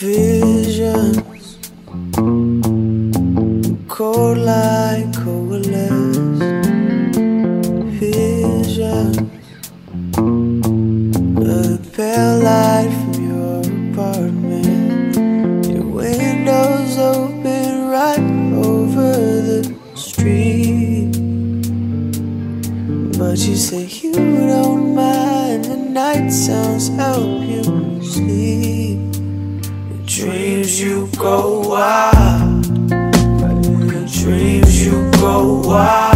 Visions cold like coalesce. Visions A pale light from your apartment. Your windows open right over the street. But you say you don't mind the night sounds help you sleep. You go wild. In dreams you go wild.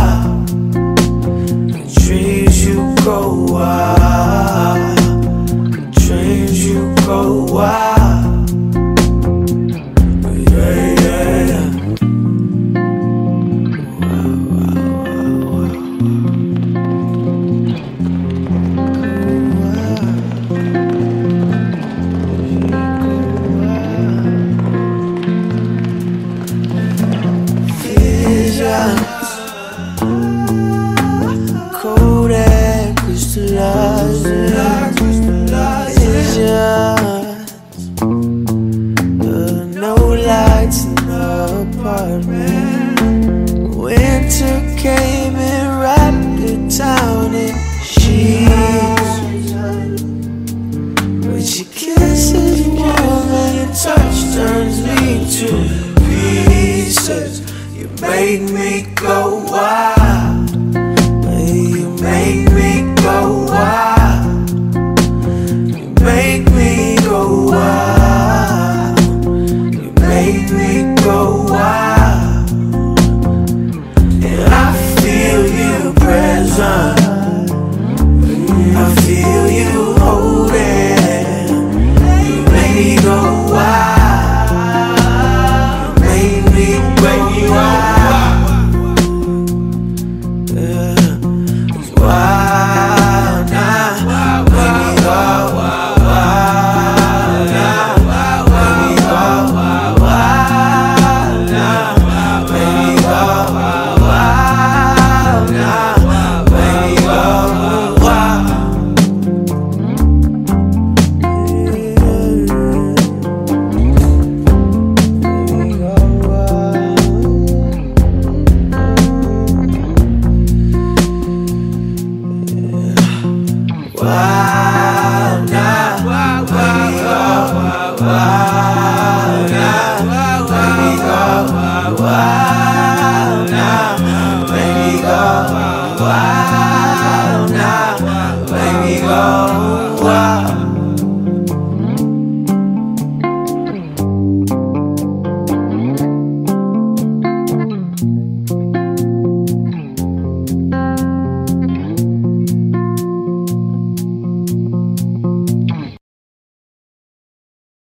Crystallized Visions of no lights in the apartment Winter came and wrapped the town in sheets But your kiss is warm and your touch turns me to pieces. You make me go make me go wild. You make me go wild. And I feel you present. I feel you. Why?